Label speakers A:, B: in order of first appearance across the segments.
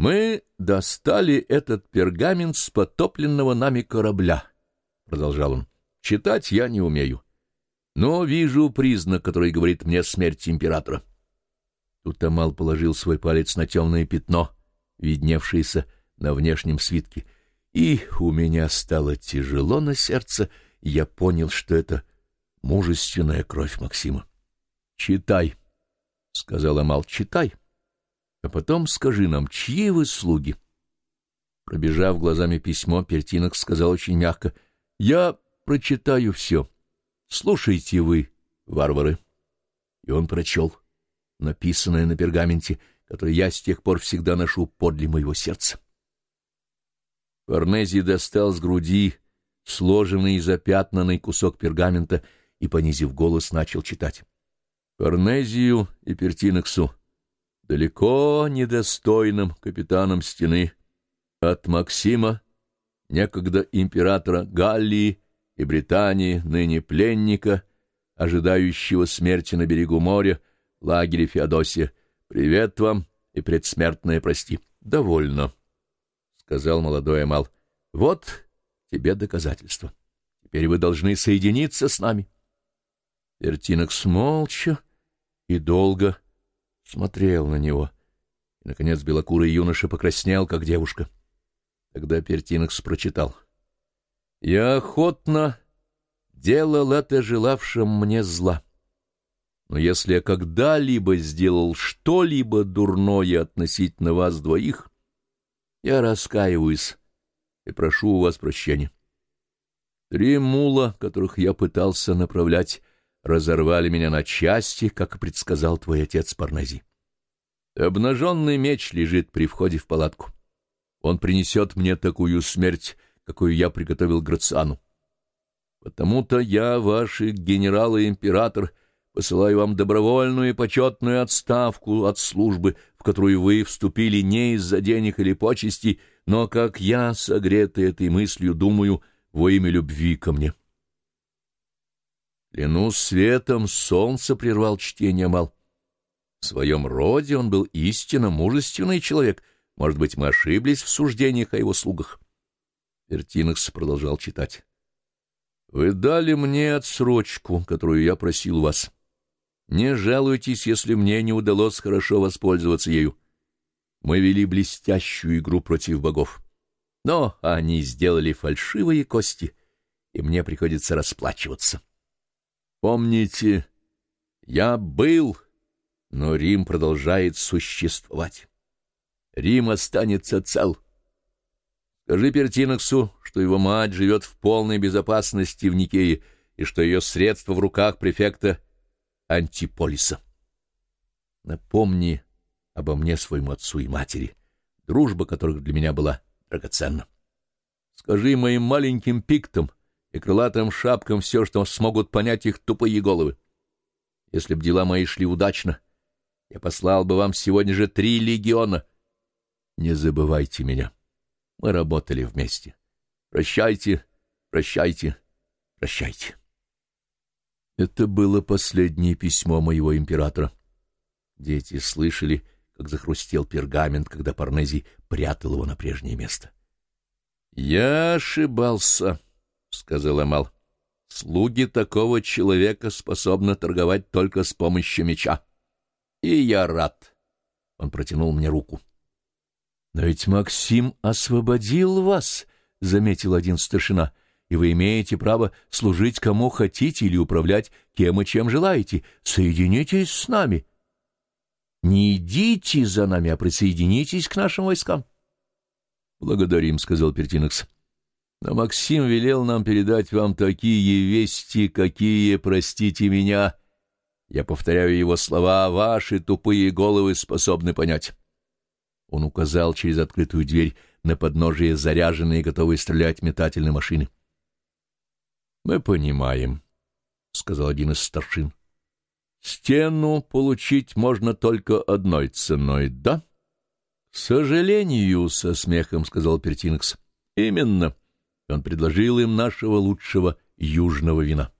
A: «Мы достали этот пергамент с потопленного нами корабля», — продолжал он. «Читать я не умею, но вижу признак, который говорит мне смерть императора». Тут Амал положил свой палец на темное пятно, видневшееся на внешнем свитке, и у меня стало тяжело на сердце, я понял, что это мужественная кровь Максима. «Читай», — сказал Амал, — «читай» а потом скажи нам, чьи вы слуги?» Пробежав глазами письмо, Пертинок сказал очень мягко, «Я прочитаю все. Слушайте вы, варвары». И он прочел, написанное на пергаменте, который я с тех пор всегда ношу подле моего сердца. Форнези достал с груди сложенный и запятнанный кусок пергамента и, понизив голос, начал читать. Форнезию и Пертиноксу далеко недостойным капитаном стены, от Максима, некогда императора Галлии и Британии, ныне пленника, ожидающего смерти на берегу моря, лагере Феодосия. Привет вам и предсмертное прости. Довольно, — сказал молодой Амал. Вот тебе доказательство. Теперь вы должны соединиться с нами. Вертинок смолча и долго смотрел на него. И, наконец, белокурый юноша покраснел, как девушка. Тогда Пертинокс прочитал. «Я охотно делал это желавшим мне зла. Но если я когда-либо сделал что-либо дурное относительно вас двоих, я раскаиваюсь и прошу у вас прощения. Три мула, которых я пытался направлять, разорвали меня на части, как и предсказал твой отец Парнази. Обнаженный меч лежит при входе в палатку. Он принесет мне такую смерть, какую я приготовил Грациану. Потому-то я, ваш генерал и император, посылаю вам добровольную и почетную отставку от службы, в которую вы вступили не из-за денег или почестей, но, как я, согретый этой мыслью, думаю, во имя любви ко мне. Клянусь светом, солнце прервал чтение Мал. В своем роде он был истинно мужественный человек. Может быть, мы ошиблись в суждениях о его слугах. Вертинокс продолжал читать. «Вы дали мне отсрочку, которую я просил вас. Не жалуйтесь, если мне не удалось хорошо воспользоваться ею. Мы вели блестящую игру против богов. Но они сделали фальшивые кости, и мне приходится расплачиваться». Помните, я был, но Рим продолжает существовать. Рим останется цел. Скажи Пертиноксу, что его мать живет в полной безопасности в Никее и что ее средства в руках префекта Антиполиса. Напомни обо мне своему отцу и матери, дружба которых для меня была драгоценна. Скажи моим маленьким пиктам — и крылатым шапкам все, что смогут понять их тупые головы. Если б дела мои шли удачно, я послал бы вам сегодня же три легиона. Не забывайте меня. Мы работали вместе. Прощайте, прощайте, прощайте. Это было последнее письмо моего императора. Дети слышали, как захрустел пергамент, когда Парнези прятал его на прежнее место. Я ошибался. — сказал Эмал. — Слуги такого человека способны торговать только с помощью меча. И я рад. Он протянул мне руку. — Но ведь Максим освободил вас, — заметил один старшина, — и вы имеете право служить кому хотите или управлять кем и чем желаете. Соединитесь с нами. Не идите за нами, а присоединитесь к нашим войскам. — Благодарим, — сказал Пертинокс. — но Максим велел нам передать вам такие вести, какие, простите меня, я повторяю его слова, ваши тупые головы способны понять. Он указал через открытую дверь на подножие заряженные готовые стрелять метательной машины. — Мы понимаем, — сказал один из старшин. — Стену получить можно только одной ценой, да? — К сожалению, — со смехом сказал Пертинкс. — Именно. — он предложил им нашего лучшего южного вина.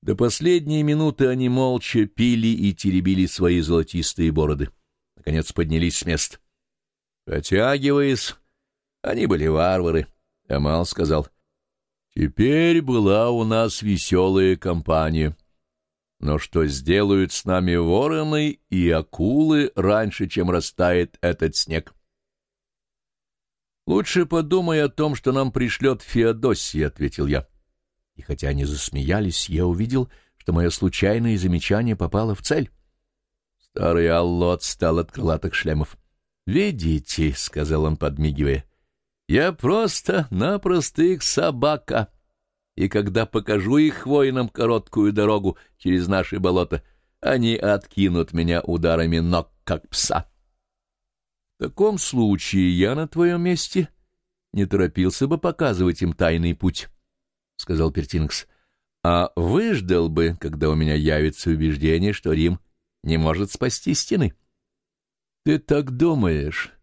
A: До последней минуты они молча пили и теребили свои золотистые бороды. Наконец поднялись с мест. Потягиваясь, они были варвары. Амал сказал, «Теперь была у нас веселая компания. Но что сделают с нами вороны и акулы раньше, чем растает этот снег?» «Лучше подумай о том, что нам пришлет Феодосия», — ответил я. И хотя они засмеялись, я увидел, что мое случайное замечание попало в цель. Старый Алло отстал от крылатых шлемов. «Видите», — сказал он, подмигивая, — «я просто-напросто их собака, и когда покажу их воинам короткую дорогу через наши болота, они откинут меня ударами ног, как пса». «В таком случае я на твоем месте не торопился бы показывать им тайный путь», — сказал Пертингс, — «а выждал бы, когда у меня явится убеждение, что Рим не может спасти стены». Ты так думаешь?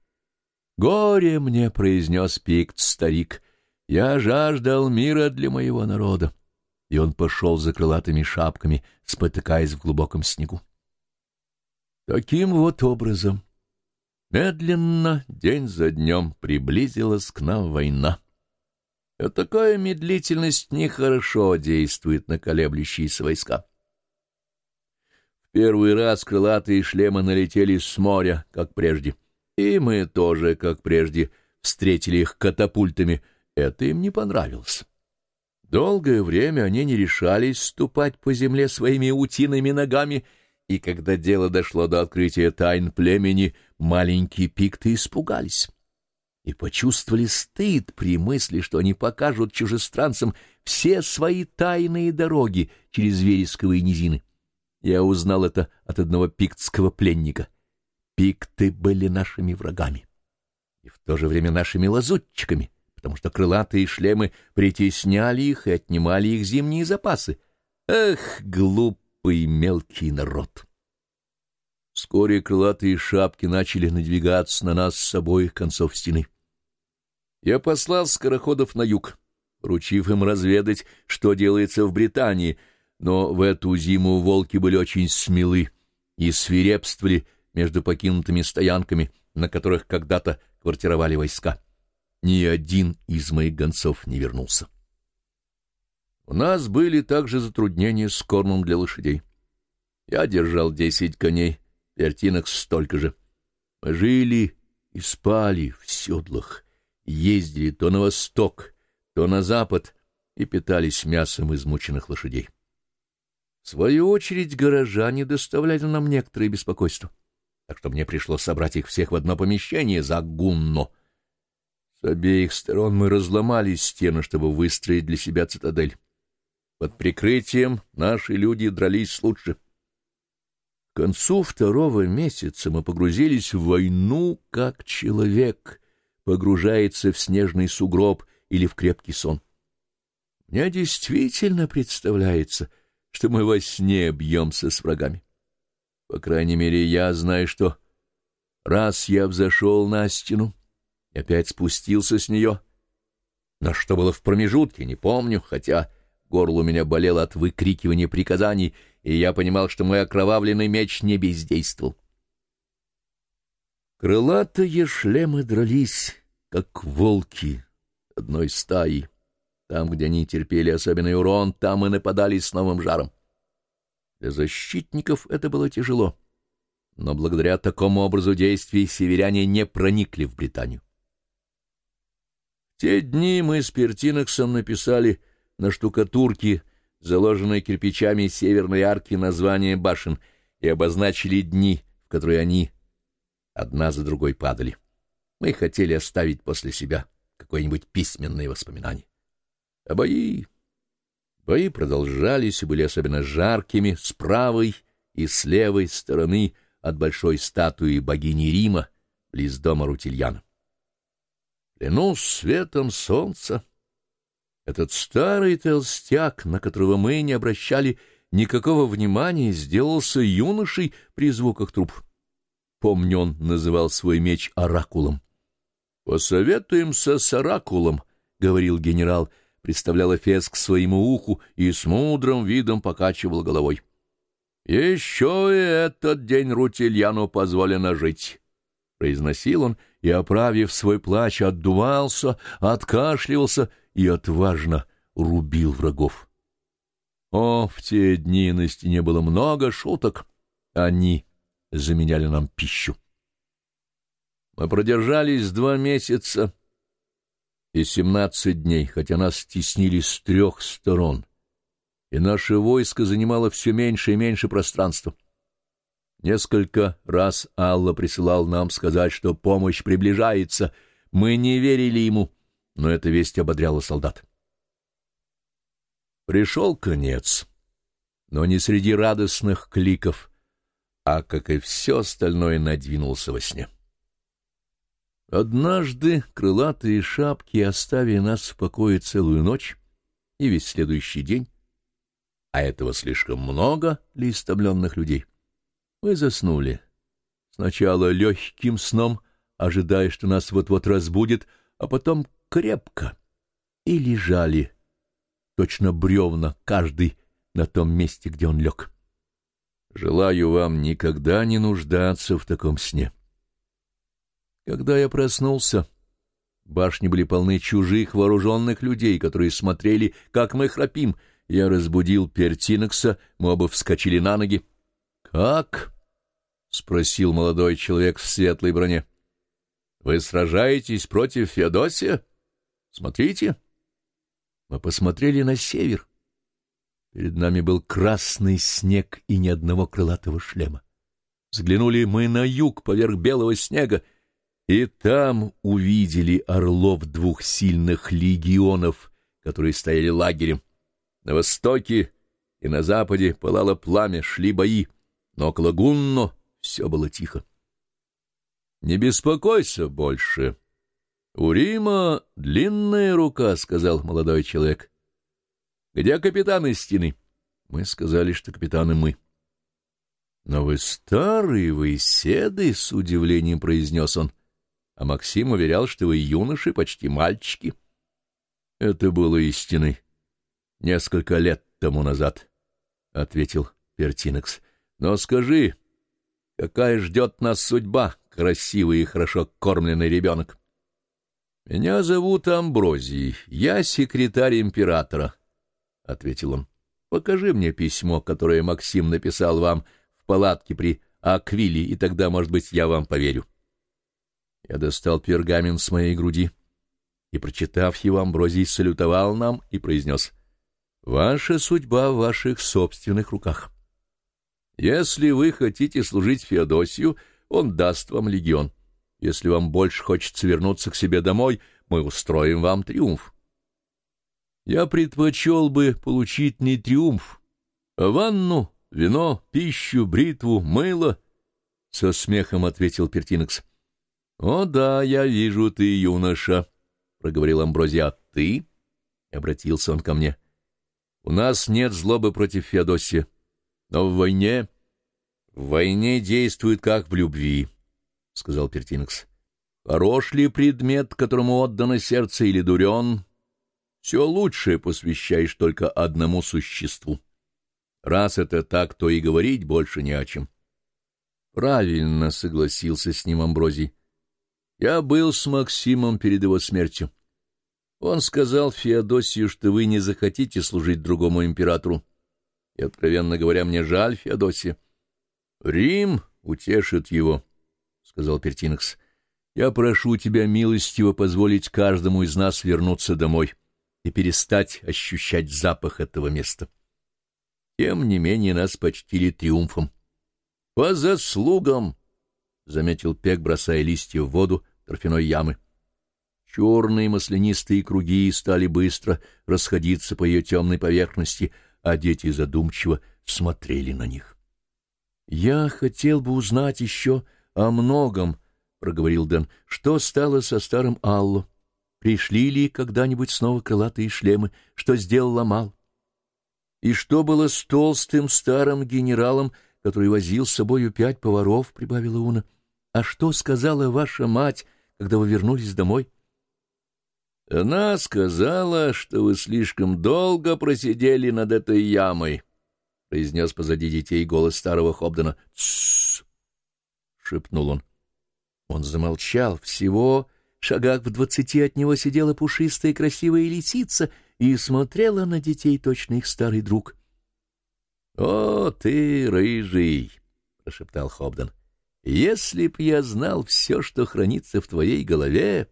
A: Горе мне, — произнес пикт старик, — я жаждал мира для моего народа. И он пошел за крылатыми шапками, спотыкаясь в глубоком снегу. Таким вот образом, медленно, день за днем, приблизилась к нам война. А такая медлительность нехорошо действует на колеблющиеся войска. Первый раз крылатые шлемы налетели с моря, как прежде. И мы тоже, как прежде, встретили их катапультами. Это им не понравилось. Долгое время они не решались ступать по земле своими утиными ногами, и когда дело дошло до открытия тайн племени, маленькие пикты испугались и почувствовали стыд при мысли, что они покажут чужестранцам все свои тайные дороги через вересковые низины. Я узнал это от одного пиктского пленника. Пикты были нашими врагами и в то же время нашими лазутчиками, потому что крылатые шлемы притесняли их и отнимали их зимние запасы. Эх, глупый мелкий народ! Вскоре крылатые шапки начали надвигаться на нас с обоих концов стены. Я послал скороходов на юг, поручив им разведать, что делается в Британии — но в эту зиму волки были очень смелы и свирепствовали между покинутыми стоянками, на которых когда-то квартировали войска. Ни один из моих гонцов не вернулся. У нас были также затруднения с кормом для лошадей. Я держал десять коней, вертинок столько же. Мы жили и спали в седлах, ездили то на восток, то на запад и питались мясом измученных лошадей. В свою очередь горожане доставляли нам некоторые беспокойства, так что мне пришлось собрать их всех в одно помещение за гунно. С обеих сторон мы разломали стены, чтобы выстроить для себя цитадель. Под прикрытием наши люди дрались лучше. К концу второго месяца мы погрузились в войну, как человек погружается в снежный сугроб или в крепкий сон. Мне действительно представляется — что мы во сне бьемся с врагами. По крайней мере, я знаю, что раз я взошел на стену опять спустился с нее, но что было в промежутке, не помню, хотя горло у меня болело от выкрикивания приказаний, и я понимал, что мой окровавленный меч не бездействовал. Крылатые шлемы дрались, как волки одной стаи. Там, где они терпели особенный урон, там и нападали с новым жаром. Для защитников это было тяжело, но благодаря такому образу действий северяне не проникли в Британию. В те дни мы с Пертиноксом написали на штукатурке, заложенной кирпичами северной арки, название башен и обозначили дни, в которые они одна за другой падали. Мы хотели оставить после себя какое-нибудь письменное воспоминание. А бои... Бои продолжались и были особенно жаркими с правой и с левой стороны от большой статуи богини Рима, близ дома Рутильяна. Клянусь светом солнца, этот старый толстяк, на которого мы не обращали никакого внимания, сделался юношей при звуках труб. Помню, он называл свой меч оракулом. «Посоветуемся с оракулом», — говорил генерал, — представлял Эфес к своему уху и с мудрым видом покачивал головой. «Еще и этот день Рутильяну позволено жить», — произносил он и, оправив свой плач, отдувался, откашливался и отважно рубил врагов. О, в те дни на стене было много шуток. Они заменяли нам пищу. Мы продержались два месяца и семнадцать дней, хотя нас стеснили с трех сторон, и наше войско занимало все меньше и меньше пространства. Несколько раз Алла присылал нам сказать, что помощь приближается. Мы не верили ему, но эта весть ободряла солдат. Пришел конец, но не среди радостных кликов, а, как и все остальное, надвинулся во сне. Однажды крылатые шапки оставили нас в покое целую ночь и весь следующий день, а этого слишком много для истомленных людей. Мы заснули. Сначала легким сном, ожидая, что нас вот-вот разбудит, а потом крепко. И лежали, точно бревна, каждый на том месте, где он лег. Желаю вам никогда не нуждаться в таком сне. Когда я проснулся, башни были полны чужих вооруженных людей, которые смотрели, как мы храпим. Я разбудил Пертинокса, мы оба вскочили на ноги. «Как?» — спросил молодой человек в светлой броне. «Вы сражаетесь против Феодосия? Смотрите». Мы посмотрели на север. Перед нами был красный снег и ни одного крылатого шлема. Взглянули мы на юг поверх белого снега — и там увидели орлов двух сильных легионов, которые стояли лагерем. На востоке и на западе пылало пламя, шли бои, но около Гунно все было тихо. — Не беспокойся больше. — У Рима длинная рука, — сказал молодой человек. — Где капитаны стены? Мы сказали, что капитаны мы. — Но вы старые, вы седы, — с удивлением произнес он. — а Максим уверял, что вы юноши, почти мальчики. Это было истиной. Несколько лет тому назад, — ответил Пертинекс. Но скажи, какая ждет нас судьба, красивый и хорошо кормленный ребенок? Меня зовут Амброзий, я секретарь императора, — ответил он. Покажи мне письмо, которое Максим написал вам в палатке при Аквиле, и тогда, может быть, я вам поверю. — я достал пергамент с моей груди и, прочитав его, Амброзий салютовал нам и произнес «Ваша судьба в ваших собственных руках. Если вы хотите служить Феодосию, он даст вам легион. Если вам больше хочется вернуться к себе домой, мы устроим вам триумф. Я предпочел бы получить не триумф, а ванну, вино, пищу, бритву, мыло, — со смехом ответил Пертинекс. — О да, я вижу, ты юноша, — проговорил Амброзия. — А ты? — обратился он ко мне. — У нас нет злобы против Феодосия, но в войне... — В войне действует как в любви, — сказал Пертинекс. — Хорош ли предмет, которому отдано сердце, или дурен? Все лучшее посвящаешь только одному существу. Раз это так, то и говорить больше не о чем. — Правильно, — согласился с ним Амброзий. Я был с Максимом перед его смертью. Он сказал Феодосию, что вы не захотите служить другому императору. И, откровенно говоря, мне жаль Феодосия. Рим утешит его, — сказал Пертинекс. Я прошу тебя милостиво позволить каждому из нас вернуться домой и перестать ощущать запах этого места. Тем не менее нас почтили триумфом. — По заслугам! — заметил Пек, бросая листья в воду торфяной ямы. Черные маслянистые круги стали быстро расходиться по ее темной поверхности, а дети задумчиво смотрели на них. — Я хотел бы узнать еще о многом, — проговорил Дэн. — Что стало со старым Алло? Пришли ли когда-нибудь снова крылатые шлемы? Что сделал Амал? И что было с толстым старым генералом, который возил с собою пять поваров, — прибавила Уна. — а что сказала ваша мать, когда вы вернулись домой? — Она сказала, что вы слишком долго просидели над этой ямой, — произнес позади детей голос старого Хобдена. — Тссс! — шепнул он. Он замолчал. Всего шагах в двадцати от него сидела пушистая красивая лисица и смотрела на детей точно их старый друг. — О, ты рыжий! — прошептал Хобден. — Если б я знал все, что хранится в твоей голове,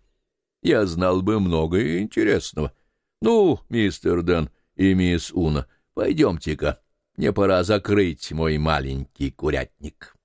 A: я знал бы много интересного. Ну, мистер Дэн и мисс Уна, пойдемте-ка, мне пора закрыть мой маленький курятник.